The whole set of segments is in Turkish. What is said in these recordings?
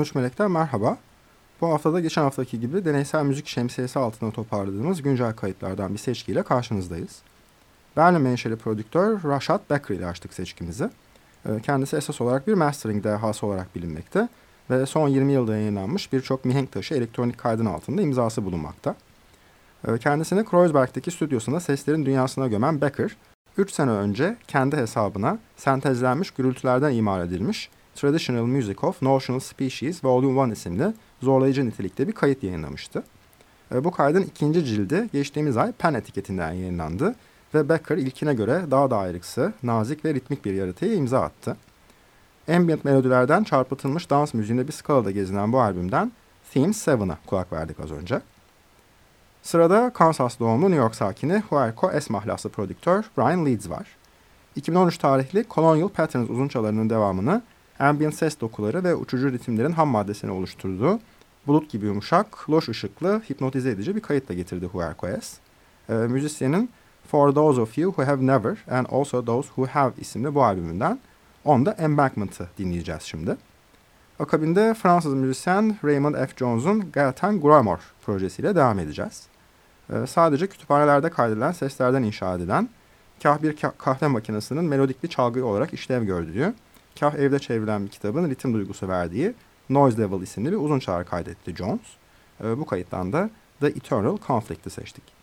13 Melek'ten merhaba. Bu haftada geçen haftaki gibi deneysel müzik şemsiyesi altında toparladığımız güncel kayıtlardan bir seçkiyle karşınızdayız. Berlin menşeli prodüktör Rashad Becker ile açtık seçkimizi. Ee, kendisi esas olarak bir mastering dehası olarak bilinmekte ve son 20 yılda yayınlanmış birçok mihenk taşı elektronik kaydın altında imzası bulunmakta. Ee, kendisini Kreuzberg'deki stüdyosunda seslerin dünyasına gömen Becker, 3 sene önce kendi hesabına sentezlenmiş gürültülerden imal edilmiş Traditional Music of Notional Species Volume 1 isimli zorlayıcı nitelikte bir kayıt yayınlamıştı. Ee, bu kaydın ikinci cildi geçtiğimiz ay Pen etiketinden yayınlandı ve Becker ilkine göre daha da ayrıksı, nazik ve ritmik bir yaratıya imza attı. Ambient melodilerden çarpıtılmış dans müziğinde bir skalada gezinen bu albümden Theme 7'a kulak verdik az önce. Sırada Kansas doğumlu New York sakini Huerco S mahlaslı prodüktör Brian Leeds var. 2013 tarihli Colonial Patterns uzunçalarının devamını ambient ses dokuları ve uçucu ritimlerin ham maddesini oluşturduğu bulut gibi yumuşak, loş ışıklı, hipnotize edici bir kayıtla getirdi Huercoes. E, müzisyenin For Those of You Who Have Never and Also Those Who Have isimli bu albümünden On The Embankment'ı dinleyeceğiz şimdi. Akabinde Fransız müzisyen Raymond F. Jones'un Gaetan Grammar projesiyle devam edeceğiz. Ee, sadece kütüphanelerde kaydedilen seslerden inşa edilen, kah bir kahve makinesinin melodik bir çalgı olarak işlev gördüğü, kah evde çevrilen bir kitabın ritim duygusu verdiği Noise Level isimli bir uzun çağrı kaydetti Jones. Ee, bu kayıttan da The Eternal Conflict'i seçtik.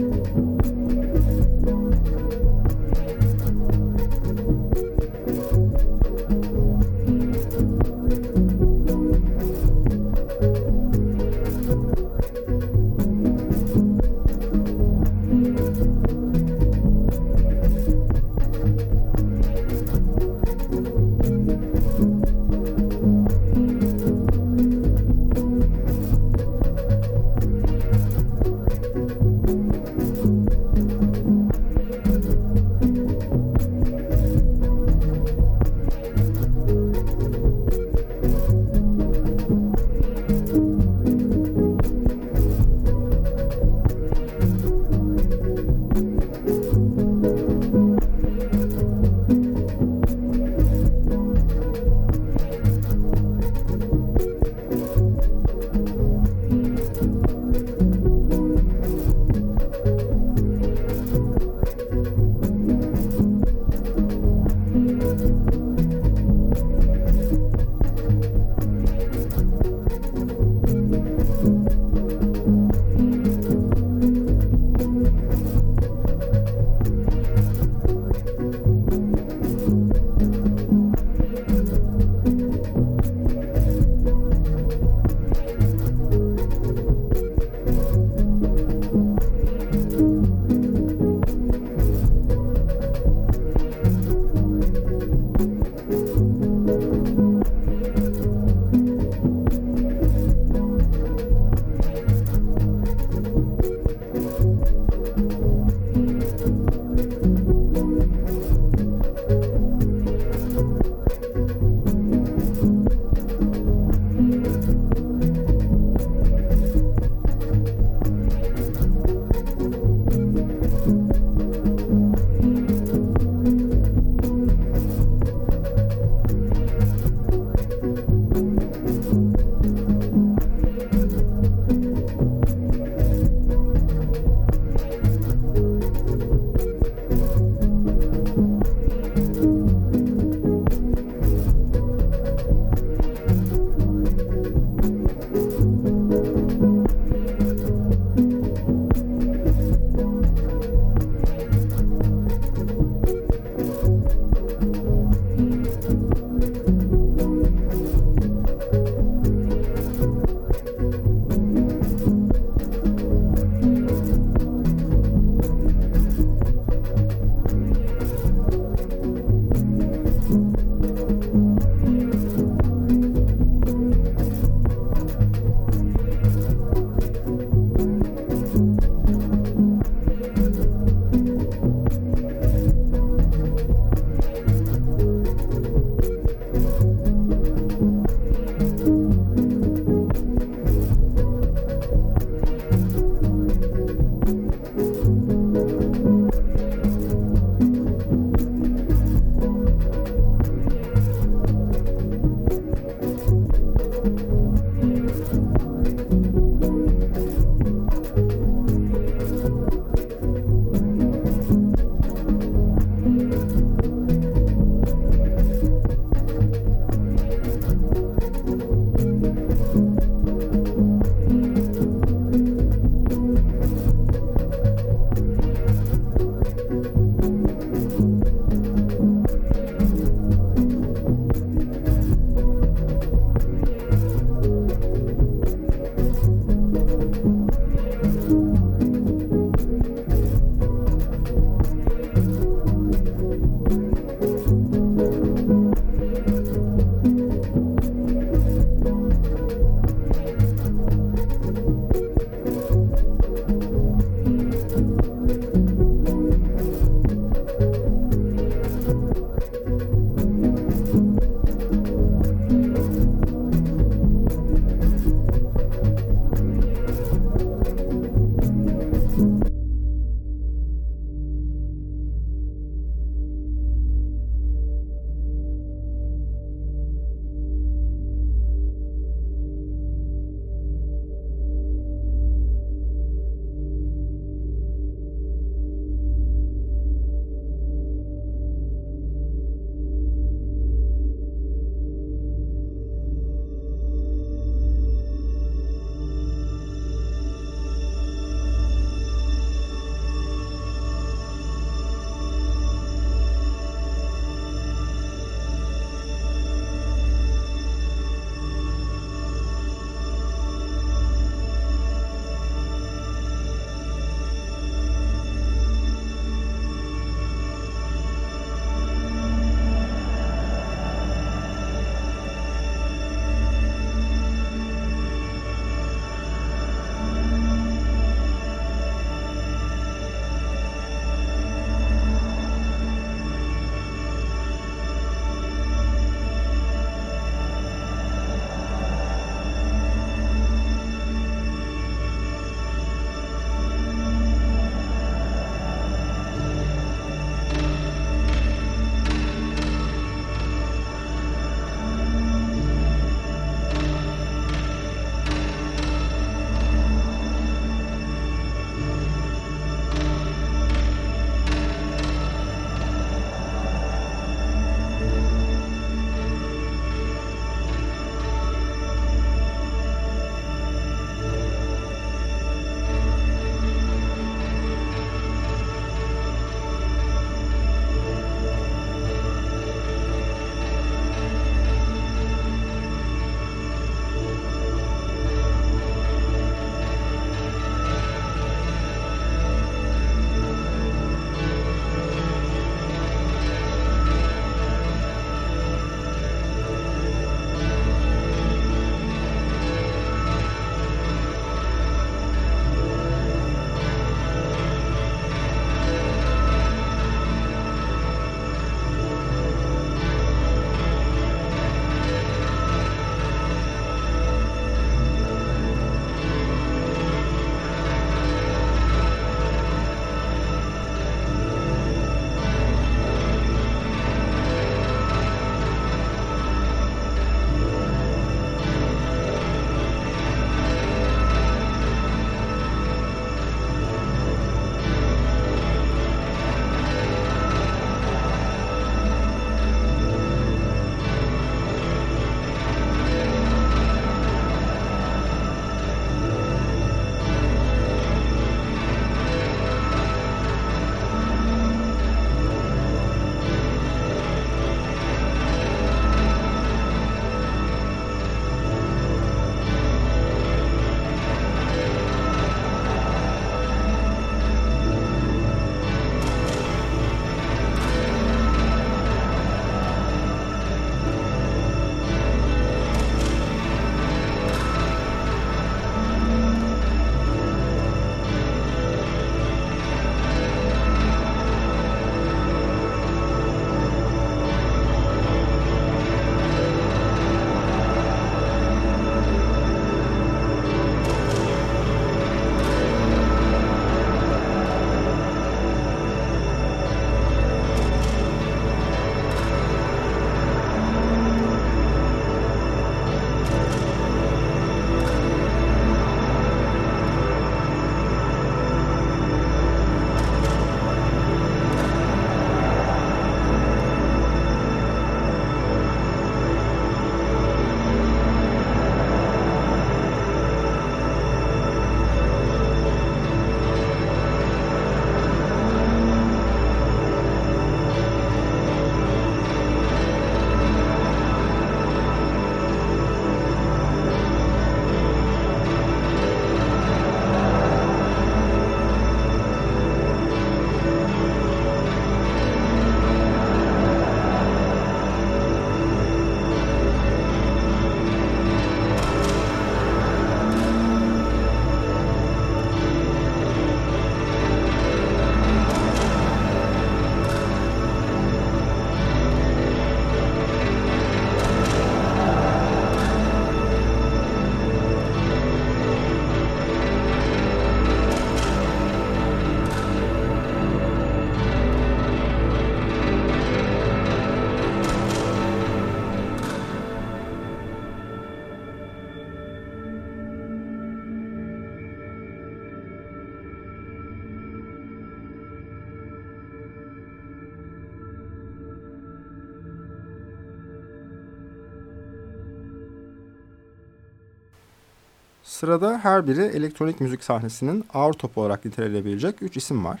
Sırada her biri elektronik müzik sahnesinin ağır topu olarak nitelenilebilecek 3 isim var.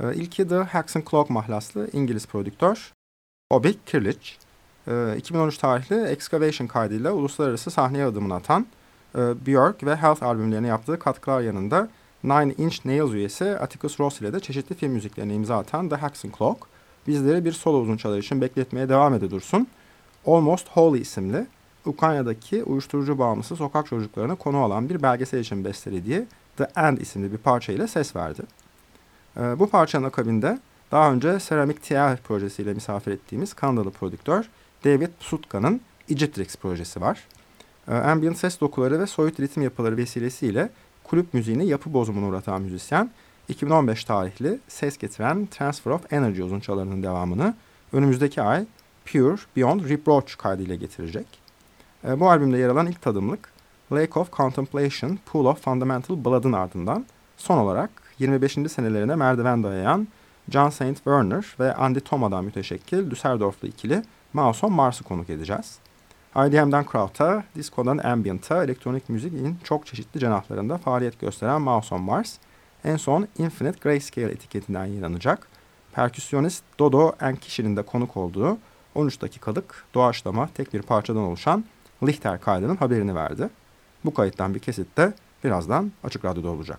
Ee, ilki The Hacks and Clock mahlaslı İngiliz prodüktör Bobby Kirlich. Ee, 2013 tarihli Excavation kaydıyla uluslararası sahneye adımını atan e, Björk ve Health albümlerine yaptığı katkılar yanında Nine Inch Nails üyesi Atticus Ross ile de çeşitli film müziklerine imza atan The Hacks and Clock bizleri bir solo uzun çalar için bekletmeye devam ede dursun. Almost Holy isimli Ukrayna'daki uyuşturucu bağımlısı sokak çocuklarına konu alan bir belgesel için bestelediği The End isimli bir parça ile ses verdi. Ee, bu parçanın akabinde daha önce Ceramic Tier projesiyle misafir ettiğimiz Kanadalı prodüktör David Sutka'nın Egyptrix projesi var. Ee, ambient ses dokuları ve soyut ritim yapıları vesilesiyle kulüp müziğini yapı bozumuna uğratan müzisyen 2015 tarihli ses getiren Transfer of Energy uzunçalarının devamını önümüzdeki ay Pure Beyond Reproach kaydıyla getirecek. E, bu albümde yer alan ilk tadımlık Lake of Contemplation, Pool of Fundamental Blood'ın ardından son olarak 25. senelerine merdiven dayayan John St. Werner ve Andy Toma'dan müteşekkil Düsseldorflu ikili Mouse on Mars'ı konuk edeceğiz. IDM'den Kraut'a, disco'dan ambient'a, elektronik müziğin çok çeşitli cenahlarında faaliyet gösteren Mouse Mars, en son Infinite Grayscale etiketinden yayınlanacak. Perküsyonist Dodo Enkişi'nin de konuk olduğu 13 dakikalık doğaçlama tek bir parçadan oluşan Lichter kaydının haberini verdi. Bu kayıttan bir kesit de birazdan Açık Radyo'da olacak.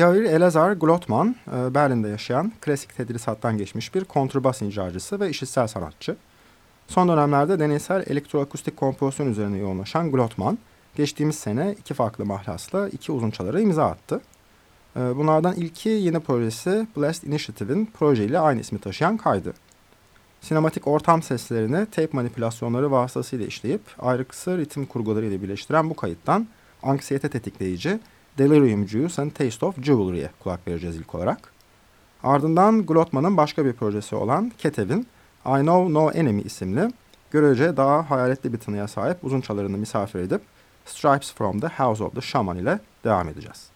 Yair Elazar Glotman, e, Berlin'de yaşayan klasik tedrisattan geçmiş bir kontrbas icracısı ve işitsel sanatçı. Son dönemlerde deneysel elektroakustik kompozisyon üzerine yoğunlaşan Glotman, geçtiğimiz sene iki farklı mahlasla iki uzun çalara imza attı. E, bunlardan ilki yeni projesi Blast Initiative'in projeyle aynı ismi taşıyan kaydı. Sinematik ortam seslerini tape manipülasyonları vasıtasıyla işleyip ayrıksı ritim kurguları ile birleştiren bu kayıttan anksiyete tetikleyici Delirium Juice and Taste of Jewelry'e kulak vereceğiz ilk olarak. Ardından Glotman'ın başka bir projesi olan Ketev'in I Know No Enemy isimli görece daha hayaletli bir tınıya sahip uzun çalarını misafir edip Stripes from the House of the Shaman ile devam edeceğiz.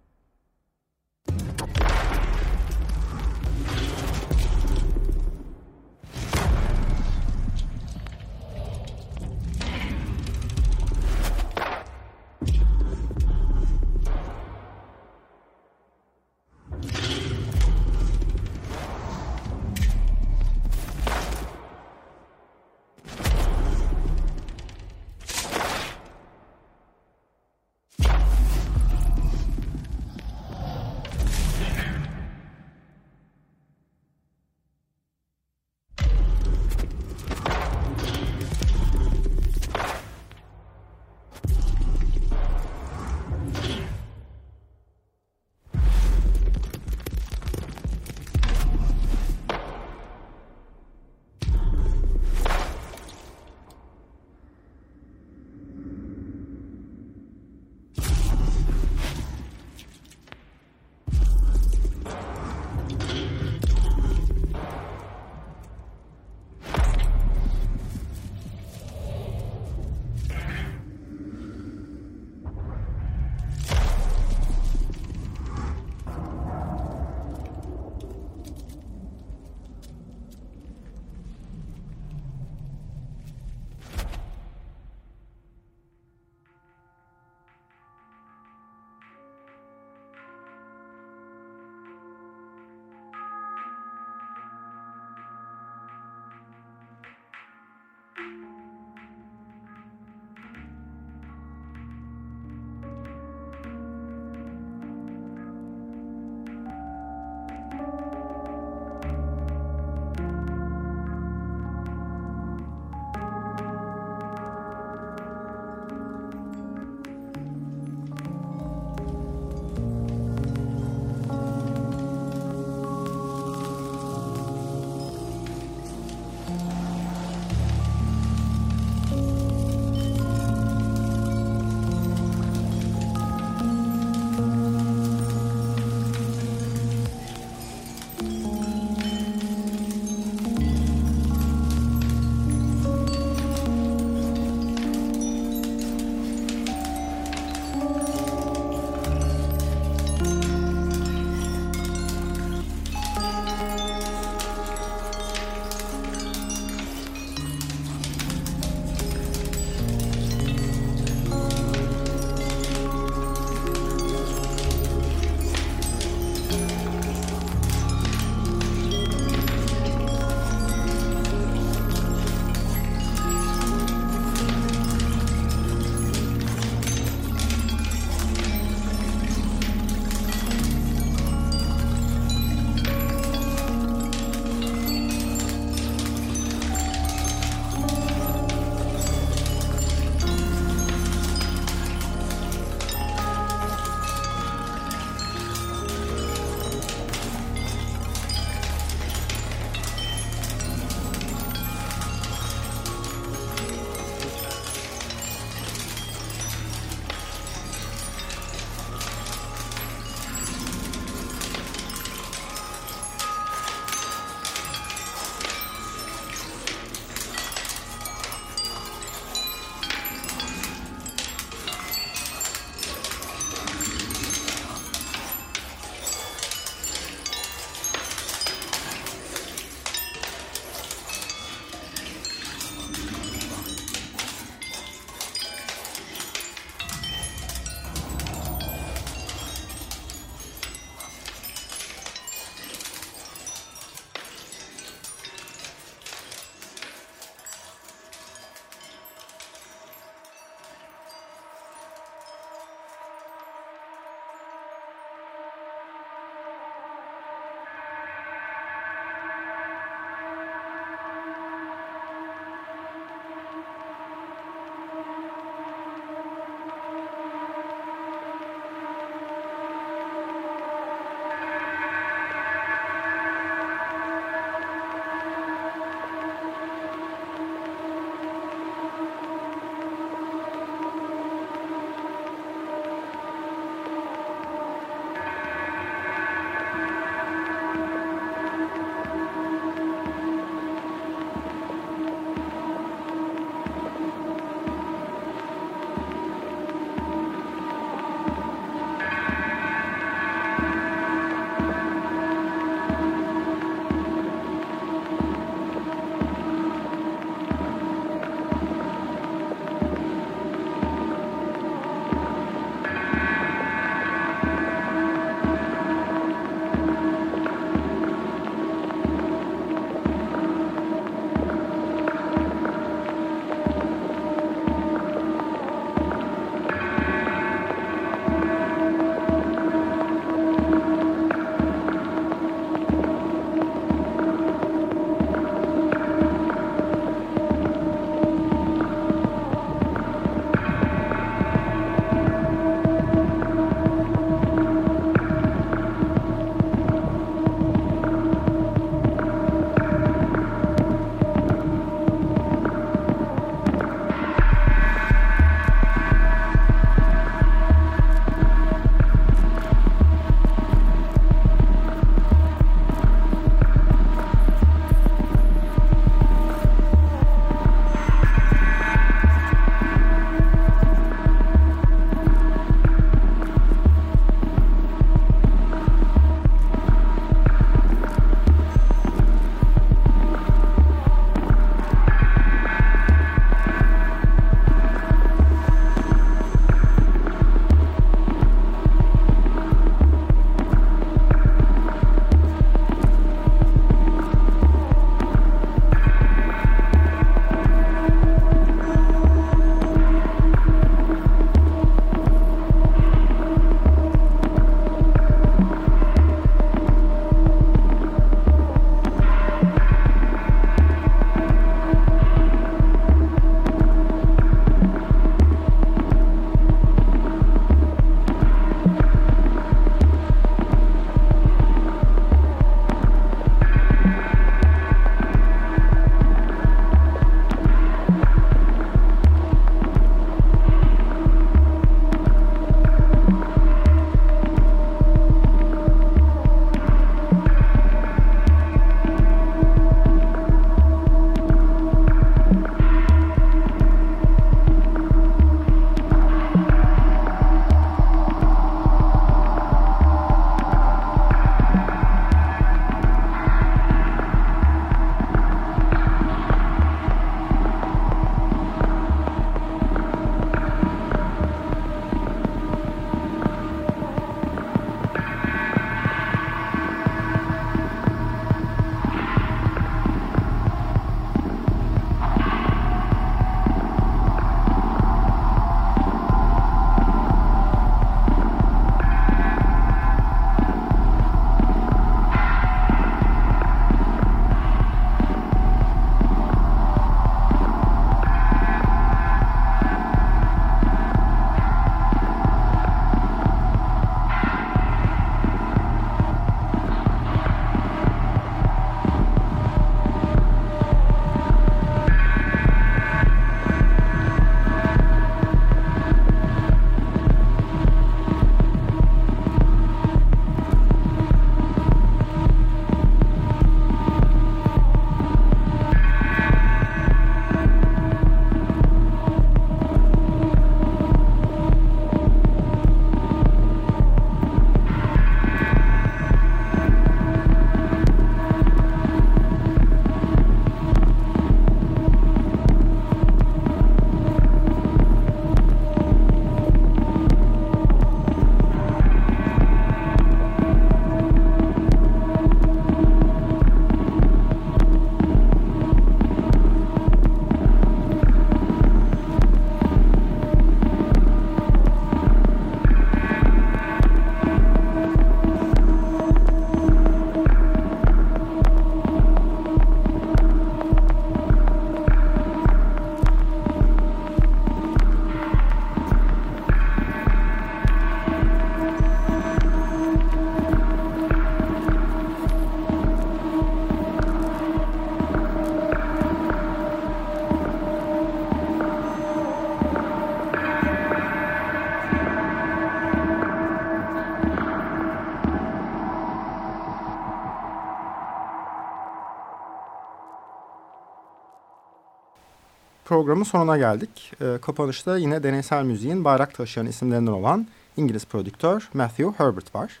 Programın sonuna geldik. E, kapanışta yine deneysel müziğin bayrak taşıyan isimlerinden olan İngiliz prodüktör Matthew Herbert var.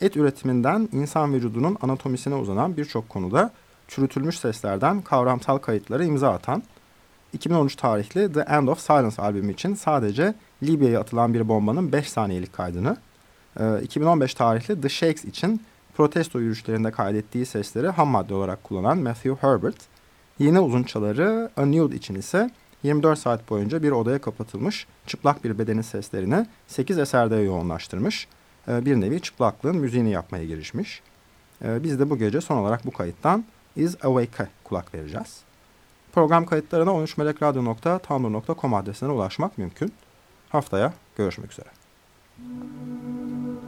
Et üretiminden insan vücudunun anatomisine uzanan birçok konuda çürütülmüş seslerden kavramsal kayıtları imza atan, 2013 tarihli The End of Silence albümü için sadece Libya'ya atılan bir bombanın 5 saniyelik kaydını, 2015 tarihli The Shakes için protesto yürüyüşlerinde kaydettiği sesleri ham madde olarak kullanan Matthew Herbert, yeni uzunçaları A Nude için ise 24 saat boyunca bir odaya kapatılmış çıplak bir bedenin seslerini 8 eserde yoğunlaştırmış. Ee, bir nevi çıplaklığın müziğini yapmaya girişmiş. Ee, biz de bu gece son olarak bu kayıttan Is Awake'a kulak vereceğiz. Program kayıtlarına 13melekradyo.tumblr.com adresine ulaşmak mümkün. Haftaya görüşmek üzere. Müzik